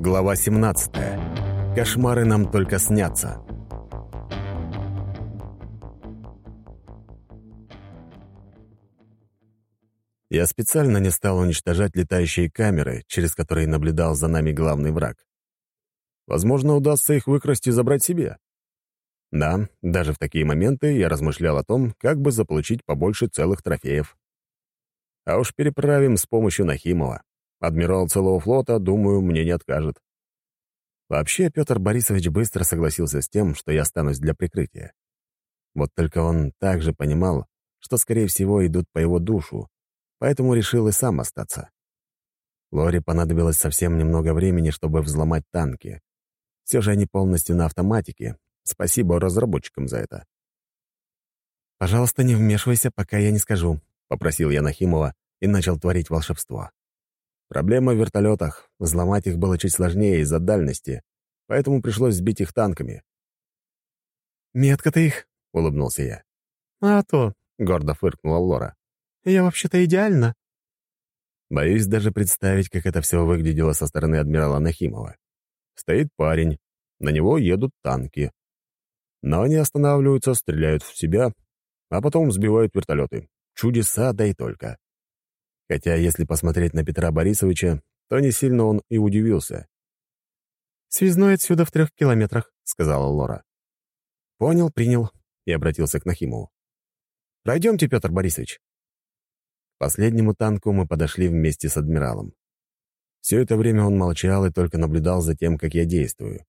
Глава 17. Кошмары нам только снятся. Я специально не стал уничтожать летающие камеры, через которые наблюдал за нами главный враг. Возможно, удастся их выкрасть и забрать себе. Да, даже в такие моменты я размышлял о том, как бы заполучить побольше целых трофеев. А уж переправим с помощью Нахимова. Адмирал целого флота, думаю, мне не откажет. Вообще, Петр Борисович быстро согласился с тем, что я останусь для прикрытия. Вот только он также понимал, что, скорее всего, идут по его душу, поэтому решил и сам остаться. Лоре понадобилось совсем немного времени, чтобы взломать танки. Все же они полностью на автоматике. Спасибо разработчикам за это. «Пожалуйста, не вмешивайся, пока я не скажу», — попросил я Нахимова и начал творить волшебство. Проблема в вертолетах. Взломать их было чуть сложнее из-за дальности, поэтому пришлось сбить их танками. «Метко ты их», — улыбнулся я. «А то», — гордо фыркнула Лора. «Я вообще-то идеально». Боюсь даже представить, как это все выглядело со стороны адмирала Нахимова. Стоит парень, на него едут танки. Но они останавливаются, стреляют в себя, а потом сбивают вертолеты. Чудеса, да и только. Хотя, если посмотреть на Петра Борисовича, то не сильно он и удивился. «Связной отсюда в трех километрах», — сказала Лора. «Понял, принял», — и обратился к Нахимову. «Пройдемте, Петр Борисович». К последнему танку мы подошли вместе с адмиралом. Все это время он молчал и только наблюдал за тем, как я действую.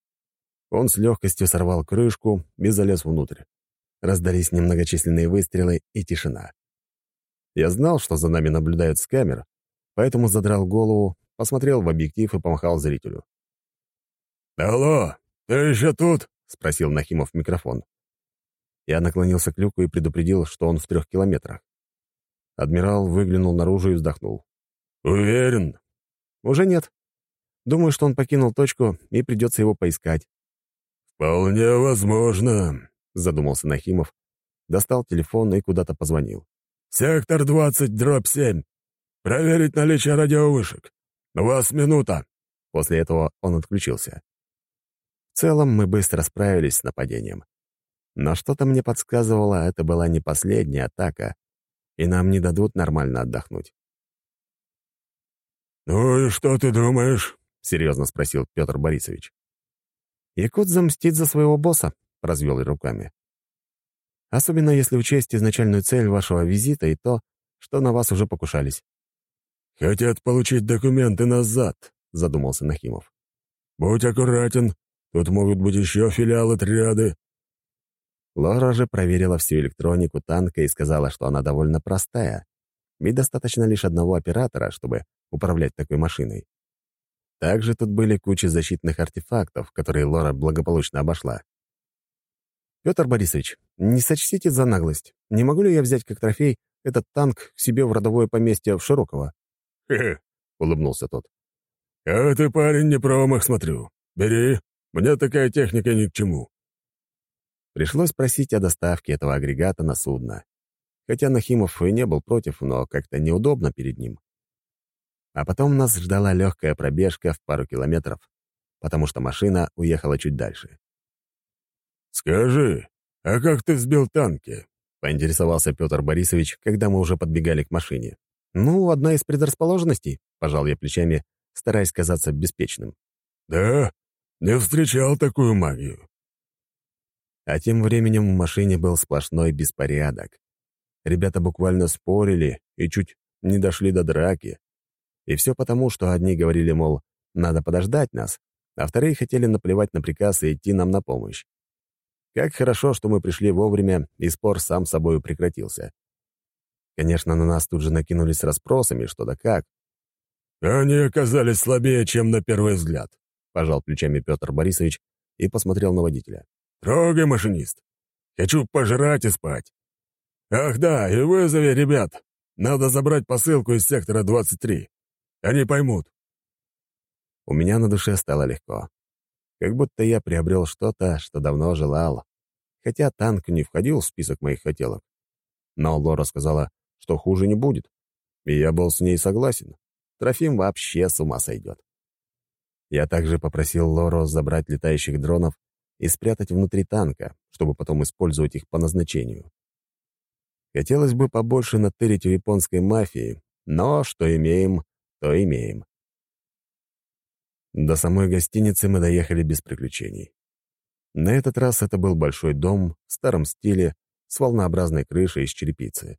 Он с легкостью сорвал крышку и залез внутрь. Раздались немногочисленные выстрелы и тишина. Я знал, что за нами наблюдают с камер, поэтому задрал голову, посмотрел в объектив и помахал зрителю. «Алло, ты еще тут?» — спросил Нахимов микрофон. Я наклонился к люку и предупредил, что он в трех километрах. Адмирал выглянул наружу и вздохнул. «Уверен?» «Уже нет. Думаю, что он покинул точку, и придется его поискать». «Вполне возможно», — задумался Нахимов, достал телефон и куда-то позвонил. «Сектор 20, дробь 7. Проверить наличие радиовышек. У вас минута». После этого он отключился. В целом мы быстро справились с нападением. Но что-то мне подсказывало, это была не последняя атака, и нам не дадут нормально отдохнуть. «Ну и что ты думаешь?» — серьезно спросил Петр Борисович. «Якут замстит за своего босса», — развел руками. Особенно если учесть изначальную цель вашего визита и то, что на вас уже покушались». «Хотят получить документы назад», — задумался Нахимов. «Будь аккуратен, тут могут быть еще филиалы триады». Лора же проверила всю электронику танка и сказала, что она довольно простая, и достаточно лишь одного оператора, чтобы управлять такой машиной. Также тут были куча защитных артефактов, которые Лора благополучно обошла. «Петр Борисович, не сочтите за наглость. Не могу ли я взять как трофей этот танк к себе в родовое поместье в Широково?» «Хе-хе», — улыбнулся тот. «А ты, парень, не промах, смотрю. Бери, мне такая техника ни к чему». Пришлось просить о доставке этого агрегата на судно. Хотя Нахимов и не был против, но как-то неудобно перед ним. А потом нас ждала легкая пробежка в пару километров, потому что машина уехала чуть дальше. «Скажи, а как ты сбил танки?» — поинтересовался Петр Борисович, когда мы уже подбегали к машине. «Ну, одна из предрасположенностей», — пожал я плечами, стараясь казаться беспечным. «Да? Не встречал такую магию». А тем временем в машине был сплошной беспорядок. Ребята буквально спорили и чуть не дошли до драки. И все потому, что одни говорили, мол, надо подождать нас, а вторые хотели наплевать на приказ и идти нам на помощь. Как хорошо, что мы пришли вовремя, и спор сам собой прекратился. Конечно, на нас тут же накинулись расспросами, что да как. «Они оказались слабее, чем на первый взгляд», — пожал плечами Петр Борисович и посмотрел на водителя. «Трогай, машинист. Хочу пожрать и спать. Ах да, и вызови ребят. Надо забрать посылку из сектора 23. Они поймут». У меня на душе стало легко. Как будто я приобрел что-то, что давно желал. Хотя танк не входил в список моих хотелок. Но Лора сказала, что хуже не будет. И я был с ней согласен. Трофим вообще с ума сойдет. Я также попросил Лору забрать летающих дронов и спрятать внутри танка, чтобы потом использовать их по назначению. Хотелось бы побольше натырить у японской мафии, но что имеем, то имеем. До самой гостиницы мы доехали без приключений. На этот раз это был большой дом в старом стиле с волнообразной крышей из черепицы.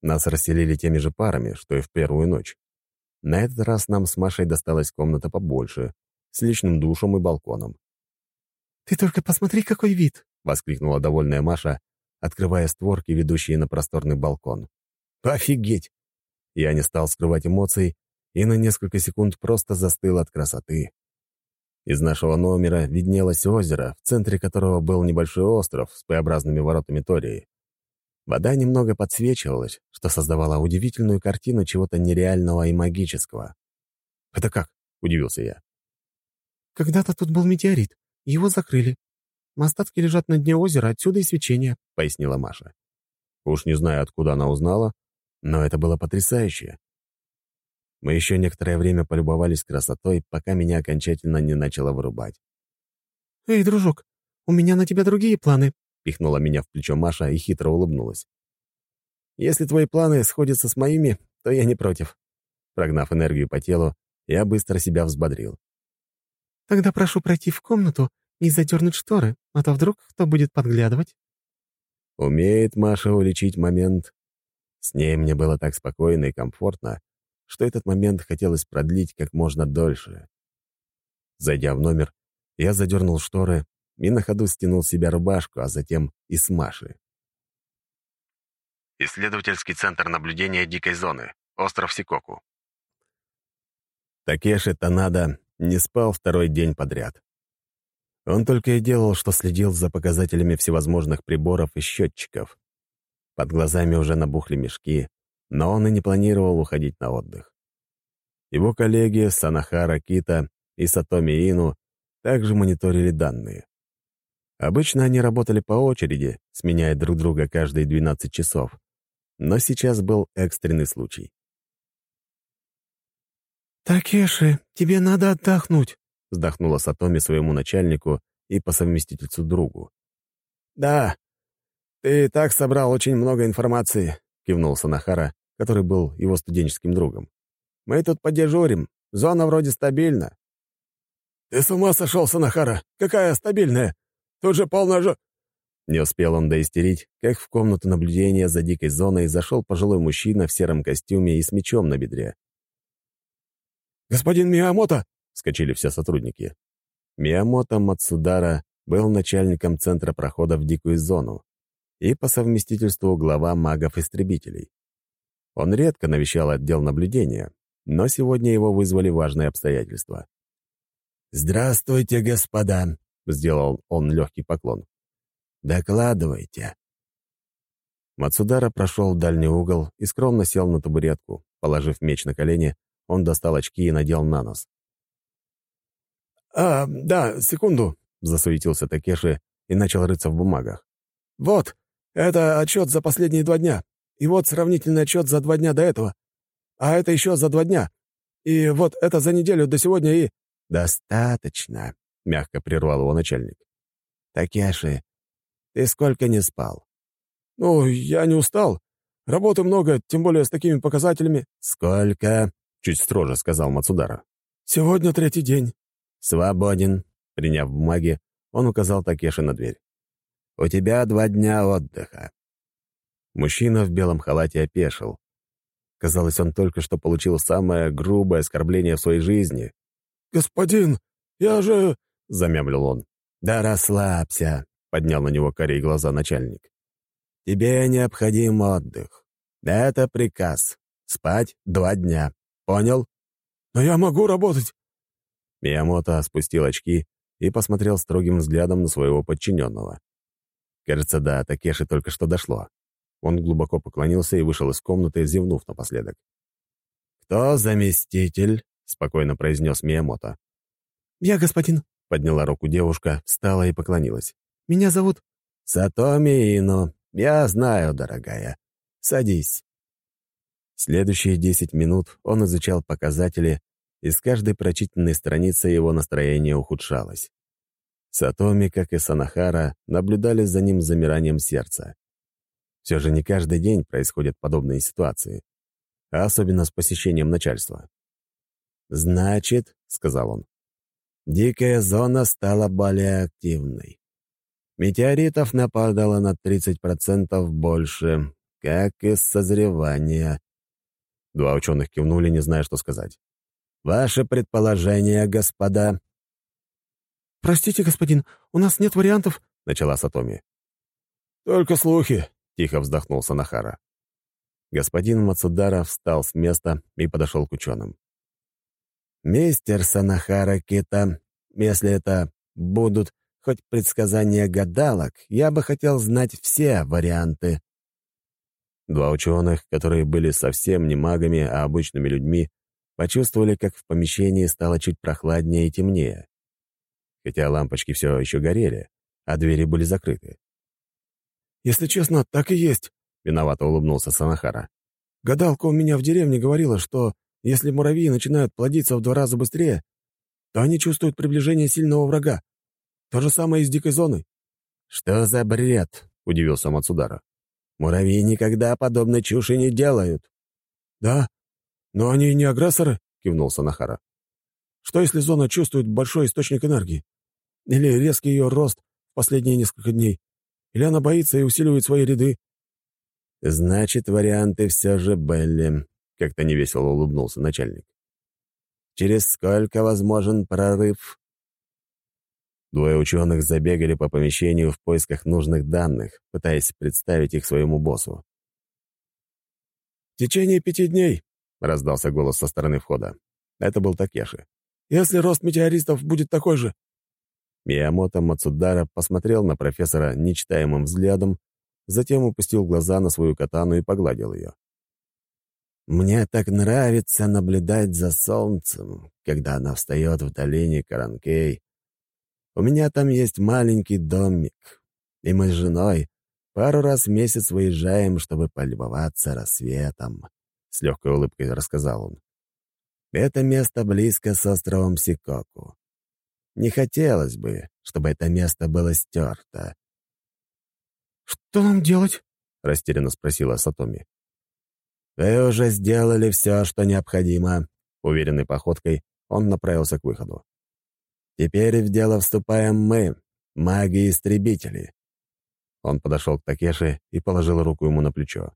Нас расселили теми же парами, что и в первую ночь. На этот раз нам с Машей досталась комната побольше, с личным душем и балконом. «Ты только посмотри, какой вид!» — воскликнула довольная Маша, открывая створки, ведущие на просторный балкон. «Офигеть!» Я не стал скрывать эмоций и на несколько секунд просто застыл от красоты. Из нашего номера виднелось озеро, в центре которого был небольшой остров с П-образными воротами Тории. Вода немного подсвечивалась, что создавало удивительную картину чего-то нереального и магического. «Это как?» — удивился я. «Когда-то тут был метеорит. Его закрыли. Остатки лежат на дне озера, отсюда и свечение», — пояснила Маша. Уж не знаю, откуда она узнала, но это было потрясающе. Мы еще некоторое время полюбовались красотой, пока меня окончательно не начало вырубать. «Эй, дружок, у меня на тебя другие планы», пихнула меня в плечо Маша и хитро улыбнулась. «Если твои планы сходятся с моими, то я не против». Прогнав энергию по телу, я быстро себя взбодрил. «Тогда прошу пройти в комнату и задернуть шторы, а то вдруг кто будет подглядывать». Умеет Маша уличить момент. С ней мне было так спокойно и комфортно, что этот момент хотелось продлить как можно дольше. Зайдя в номер, я задернул шторы и на ходу стянул с себя рубашку, а затем и с Маши. Исследовательский центр наблюдения дикой зоны. Остров Сикоку. Такеши Танада не спал второй день подряд. Он только и делал, что следил за показателями всевозможных приборов и счетчиков. Под глазами уже набухли мешки, но он и не планировал уходить на отдых. Его коллеги Санахара Кита и Сатоми Ину также мониторили данные. Обычно они работали по очереди, сменяя друг друга каждые 12 часов. Но сейчас был экстренный случай. «Такеши, тебе надо отдохнуть», — вздохнула Сатоми своему начальнику и по совместительству другу. «Да, ты и так собрал очень много информации», — кивнул Санахара, который был его студенческим другом. «Мы тут подежурим. Зона вроде стабильна». «Ты с ума сошел, Санахара? Какая стабильная? Тут же полная же...» Не успел он доистерить, как в комнату наблюдения за дикой зоной зашел пожилой мужчина в сером костюме и с мечом на бедре. «Господин Миямото!» — вскочили все сотрудники. Миямото Мацудара был начальником центра прохода в дикую зону и по совместительству глава магов-истребителей. Он редко навещал отдел наблюдения, но сегодня его вызвали важные обстоятельства. «Здравствуйте, господа!» Сделал он легкий поклон. «Докладывайте». Мацудара прошел дальний угол и скромно сел на табуретку. Положив меч на колени, он достал очки и надел на нос. «А, да, секунду», — засуетился Такеши и начал рыться в бумагах. «Вот, это отчет за последние два дня. И вот сравнительный отчет за два дня до этого. А это еще за два дня. И вот это за неделю до сегодня и...» «Достаточно», мягко прервал его начальник. «Такеши, ты сколько не спал?» «Ну, я не устал. Работы много, тем более с такими показателями». «Сколько?» — чуть строже сказал Мацудара. «Сегодня третий день». «Свободен». Приняв бумаги, он указал Такеши на дверь. «У тебя два дня отдыха». Мужчина в белом халате опешил. Казалось, он только что получил самое грубое оскорбление в своей жизни. «Господин, я же...» — замямлил он. «Да расслабься», — поднял на него корей глаза начальник. «Тебе необходим отдых. Это приказ. Спать два дня. Понял?» «Но я могу работать». Миямото спустил очки и посмотрел строгим взглядом на своего подчиненного. Кажется, да, Такеши только что дошло. Он глубоко поклонился и вышел из комнаты, зевнув напоследок. «Кто заместитель?» — спокойно произнес Миямото. «Я господин», — подняла руку девушка, встала и поклонилась. «Меня зовут...» «Сатоми Ино. Я знаю, дорогая. Садись». Следующие десять минут он изучал показатели и с каждой прочитанной страницей его настроение ухудшалось. Сатоми, как и Санахара, наблюдали за ним замиранием сердца. Все же не каждый день происходят подобные ситуации, а особенно с посещением начальства. «Значит», — сказал он, — «дикая зона стала более активной. Метеоритов нападало на 30% больше, как и созревания». Два ученых кивнули, не зная, что сказать. «Ваше предположение, господа?» «Простите, господин, у нас нет вариантов», — начала Сатоми. «Только слухи», — тихо вздохнул Санахара. Господин Мацудара встал с места и подошел к ученым. «Мистер Санахара Кита, если это будут хоть предсказания гадалок, я бы хотел знать все варианты». Два ученых, которые были совсем не магами, а обычными людьми, почувствовали, как в помещении стало чуть прохладнее и темнее хотя лампочки все еще горели, а двери были закрыты. «Если честно, так и есть», — виновато улыбнулся Санахара. «Гадалка у меня в деревне говорила, что если муравьи начинают плодиться в два раза быстрее, то они чувствуют приближение сильного врага. То же самое и с дикой зоной». «Что за бред?» — удивился Мацудара. «Муравьи никогда подобной чуши не делают». «Да, но они не агрессоры», — кивнул Санахара. «Что, если зона чувствует большой источник энергии? Или резкий ее рост в последние несколько дней. Или она боится и усиливает свои ряды. «Значит, варианты все же были», — как-то невесело улыбнулся начальник. «Через сколько возможен прорыв?» Двое ученых забегали по помещению в поисках нужных данных, пытаясь представить их своему боссу. «В течение пяти дней», — раздался голос со стороны входа. Это был Такеши. «Если рост метеористов будет такой же, Миямото Мацудара посмотрел на профессора нечитаемым взглядом, затем упустил глаза на свою катану и погладил ее. «Мне так нравится наблюдать за солнцем, когда оно встает в долине Каранкей. У меня там есть маленький домик, и мы с женой пару раз в месяц выезжаем, чтобы полюбоваться рассветом», — с легкой улыбкой рассказал он. «Это место близко с островом Сикоку. Не хотелось бы, чтобы это место было стерто. «Что нам делать?» — растерянно спросила Сатоми. «Вы уже сделали все, что необходимо», — уверенной походкой он направился к выходу. «Теперь в дело вступаем мы, маги-истребители». Он подошел к Такеше и положил руку ему на плечо.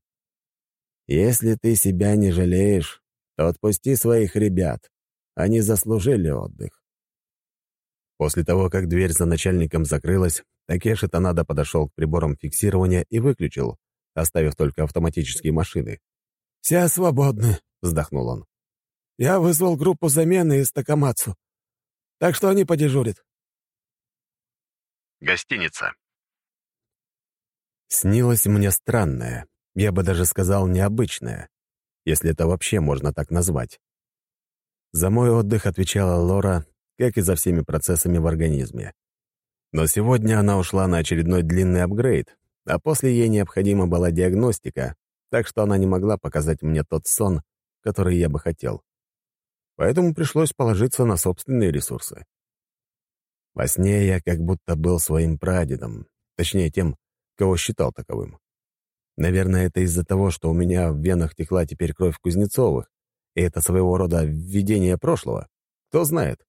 «Если ты себя не жалеешь, отпусти своих ребят. Они заслужили отдых. После того, как дверь за начальником закрылась, Такеши Танада подошел к приборам фиксирования и выключил, оставив только автоматические машины. «Все свободны», — вздохнул он. «Я вызвал группу замены из Такамацу, так что они подежурят». Гостиница. Снилось мне странное, я бы даже сказал необычное, если это вообще можно так назвать. За мой отдых отвечала Лора, как и за всеми процессами в организме. Но сегодня она ушла на очередной длинный апгрейд, а после ей необходима была диагностика, так что она не могла показать мне тот сон, который я бы хотел. Поэтому пришлось положиться на собственные ресурсы. Во сне я как будто был своим прадедом, точнее тем, кого считал таковым. Наверное, это из-за того, что у меня в венах текла теперь кровь Кузнецовых, и это своего рода введение прошлого. Кто знает.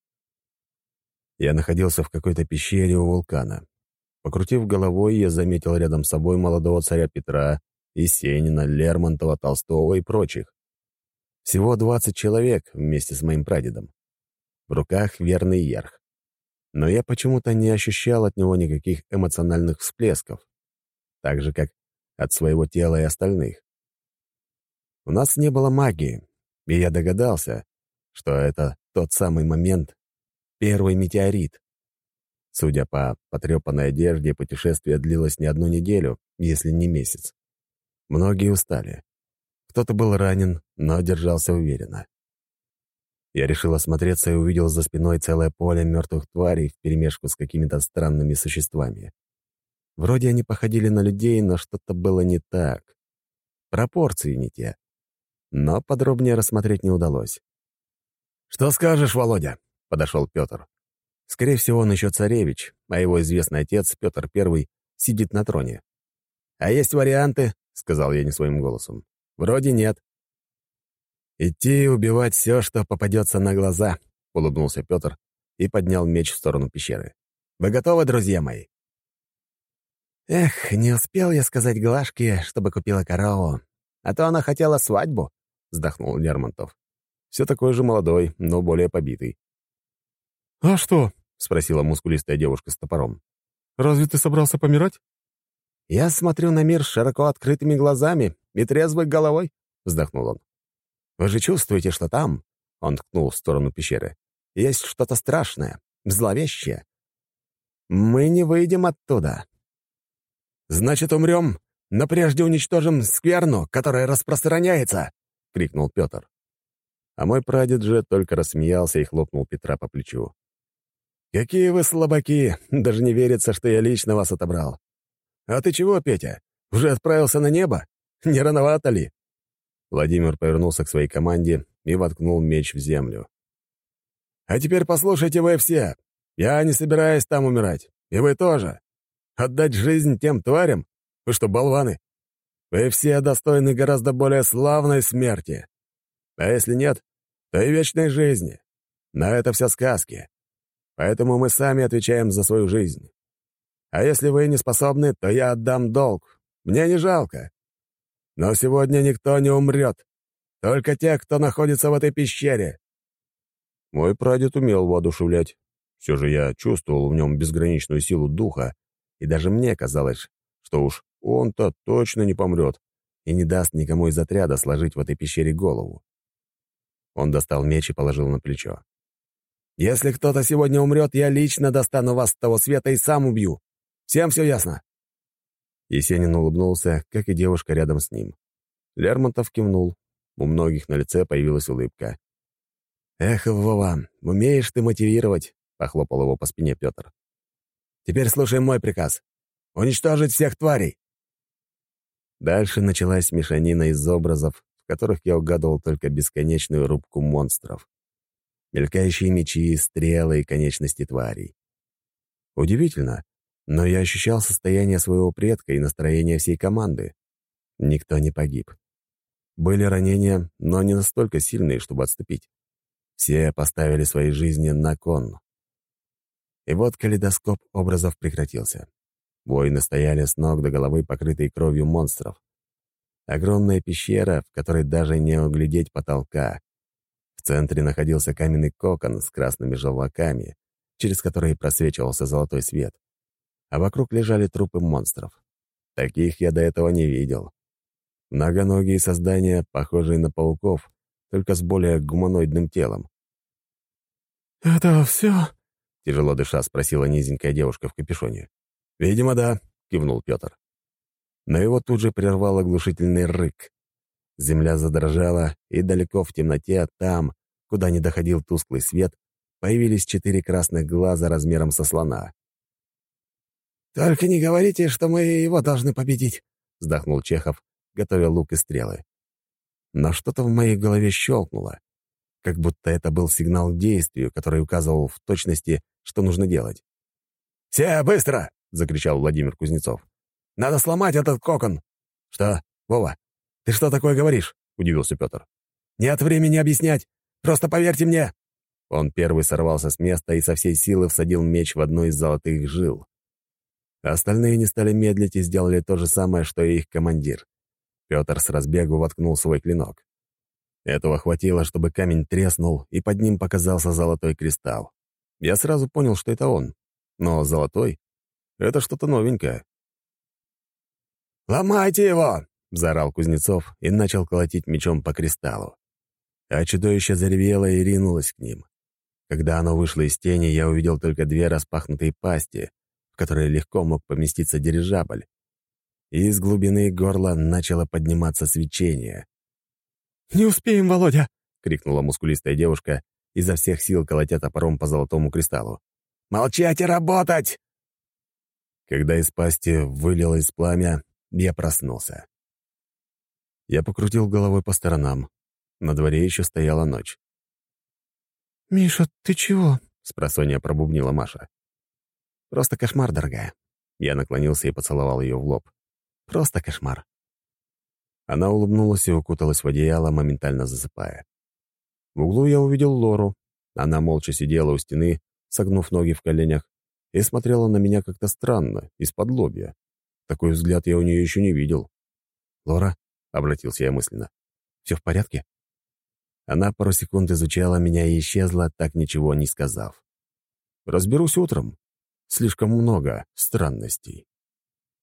Я находился в какой-то пещере у вулкана. Покрутив головой, я заметил рядом с собой молодого царя Петра, Есенина, Лермонтова, Толстого и прочих. Всего 20 человек вместе с моим прадедом. В руках верный ерх. Но я почему-то не ощущал от него никаких эмоциональных всплесков, так же, как от своего тела и остальных. У нас не было магии, и я догадался, что это тот самый момент, Первый метеорит. Судя по потрепанной одежде, путешествие длилось не одну неделю, если не месяц. Многие устали. Кто-то был ранен, но держался уверенно. Я решил осмотреться и увидел за спиной целое поле мертвых тварей вперемешку с какими-то странными существами. Вроде они походили на людей, но что-то было не так. Пропорции не те. Но подробнее рассмотреть не удалось. «Что скажешь, Володя?» — подошел Петр. Скорее всего, он еще царевич, а его известный отец, Петр I, сидит на троне. «А есть варианты?» — сказал я не своим голосом. «Вроде нет». «Идти и убивать все, что попадется на глаза», — улыбнулся Петр и поднял меч в сторону пещеры. «Вы готовы, друзья мои?» «Эх, не успел я сказать Глашке, чтобы купила корову, а то она хотела свадьбу», — вздохнул Лермонтов. Все такой же молодой, но более побитый. «А что?» — спросила мускулистая девушка с топором. «Разве ты собрался помирать?» «Я смотрю на мир широко открытыми глазами и трезвой головой», — вздохнул он. «Вы же чувствуете, что там, — он ткнул в сторону пещеры, — есть что-то страшное, зловещее. Мы не выйдем оттуда». «Значит, умрем, но прежде уничтожим скверну, которая распространяется!» — крикнул Петр. А мой прадед же только рассмеялся и хлопнул Петра по плечу. «Какие вы слабаки! Даже не верится, что я лично вас отобрал. А ты чего, Петя, уже отправился на небо? Не рановато ли?» Владимир повернулся к своей команде и воткнул меч в землю. «А теперь послушайте вы все. Я не собираюсь там умирать. И вы тоже. Отдать жизнь тем тварям? Вы что, болваны? Вы все достойны гораздо более славной смерти. А если нет, то и вечной жизни. Но это все сказки. Поэтому мы сами отвечаем за свою жизнь. А если вы не способны, то я отдам долг. Мне не жалко. Но сегодня никто не умрет. Только те, кто находится в этой пещере. Мой прадед умел воодушевлять. Все же я чувствовал в нем безграничную силу духа, и даже мне казалось, что уж он-то точно не помрет и не даст никому из отряда сложить в этой пещере голову. Он достал меч и положил на плечо. «Если кто-то сегодня умрет, я лично достану вас с того света и сам убью. Всем все ясно?» Есенин улыбнулся, как и девушка рядом с ним. Лермонтов кивнул. У многих на лице появилась улыбка. «Эх, Вова, умеешь ты мотивировать», — похлопал его по спине Петр. «Теперь слушай мой приказ. Уничтожить всех тварей!» Дальше началась мешанина из образов, в которых я угадывал только бесконечную рубку монстров. Мелькающие мечи, стрелы и конечности тварей. Удивительно, но я ощущал состояние своего предка и настроение всей команды. Никто не погиб. Были ранения, но не настолько сильные, чтобы отступить. Все поставили свои жизни на кон. И вот калейдоскоп образов прекратился. Воины стояли с ног до головы, покрытые кровью монстров. Огромная пещера, в которой даже не углядеть потолка. В центре находился каменный кокон с красными желваками, через которые просвечивался золотой свет. А вокруг лежали трупы монстров. Таких я до этого не видел. Многоногие создания, похожие на пауков, только с более гуманоидным телом. «Это все?» — тяжело дыша спросила низенькая девушка в капюшоне. «Видимо, да», — кивнул Петр но его тут же прервал оглушительный рык. Земля задрожала, и далеко в темноте, там, куда не доходил тусклый свет, появились четыре красных глаза размером со слона. «Только не говорите, что мы его должны победить», — вздохнул Чехов, готовя лук и стрелы. Но что-то в моей голове щелкнуло, как будто это был сигнал к действию, который указывал в точности, что нужно делать. «Все, быстро!» — закричал Владимир Кузнецов. Надо сломать этот кокон!» «Что, Вова, ты что такое говоришь?» — удивился Петр. «Нет времени объяснять! Просто поверьте мне!» Он первый сорвался с места и со всей силы всадил меч в одну из золотых жил. Остальные не стали медлить и сделали то же самое, что и их командир. Петр с разбегу воткнул свой клинок. Этого хватило, чтобы камень треснул, и под ним показался золотой кристалл. Я сразу понял, что это он. Но золотой — это что-то новенькое. «Ломайте его!» — заорал Кузнецов и начал колотить мечом по кристаллу. А чудовище заревело и ринулось к ним. Когда оно вышло из тени, я увидел только две распахнутые пасти, в которые легко мог поместиться дирижабль. И из глубины горла начало подниматься свечение. «Не успеем, Володя!» — крикнула мускулистая девушка, изо всех сил колотя топором по золотому кристаллу. «Молчать и работать!» Когда из пасти вылилось пламя, я проснулся. Я покрутил головой по сторонам. На дворе еще стояла ночь. «Миша, ты чего?» — спросонья пробубнила Маша. «Просто кошмар, дорогая». Я наклонился и поцеловал ее в лоб. «Просто кошмар». Она улыбнулась и укуталась в одеяло, моментально засыпая. В углу я увидел Лору. Она молча сидела у стены, согнув ноги в коленях, и смотрела на меня как-то странно, из-под лобья. Такой взгляд я у нее еще не видел. «Лора?» — обратился я мысленно. «Все в порядке?» Она пару секунд изучала меня и исчезла, так ничего не сказав. «Разберусь утром. Слишком много странностей».